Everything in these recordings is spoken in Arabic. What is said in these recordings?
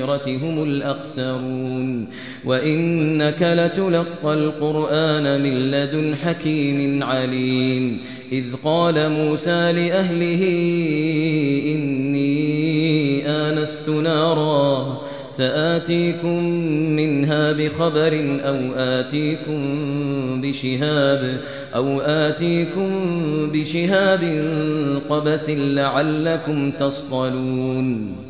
الآخرة هم الأخسرون. وإنك لتلقى القرآن من لدن حكيم عليم. إذ قال موسى لأهله إني آنست نارا سآتيكم منها بخبر أو آتيكم بشهاب أو آتيكم بشهاب قبس لعلكم تصطلون.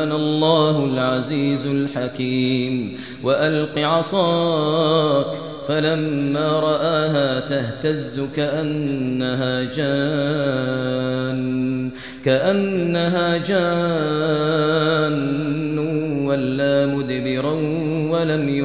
وكان الله العزيز الحكيم. وألق عصاك فلما رآها تهتز كأنها جان كأنها جان ولا مدبرا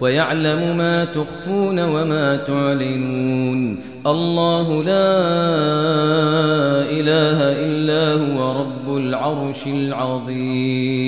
ويعلم ما تخفون وما تعلنون الله لا إله إلا هو رب العرش العظيم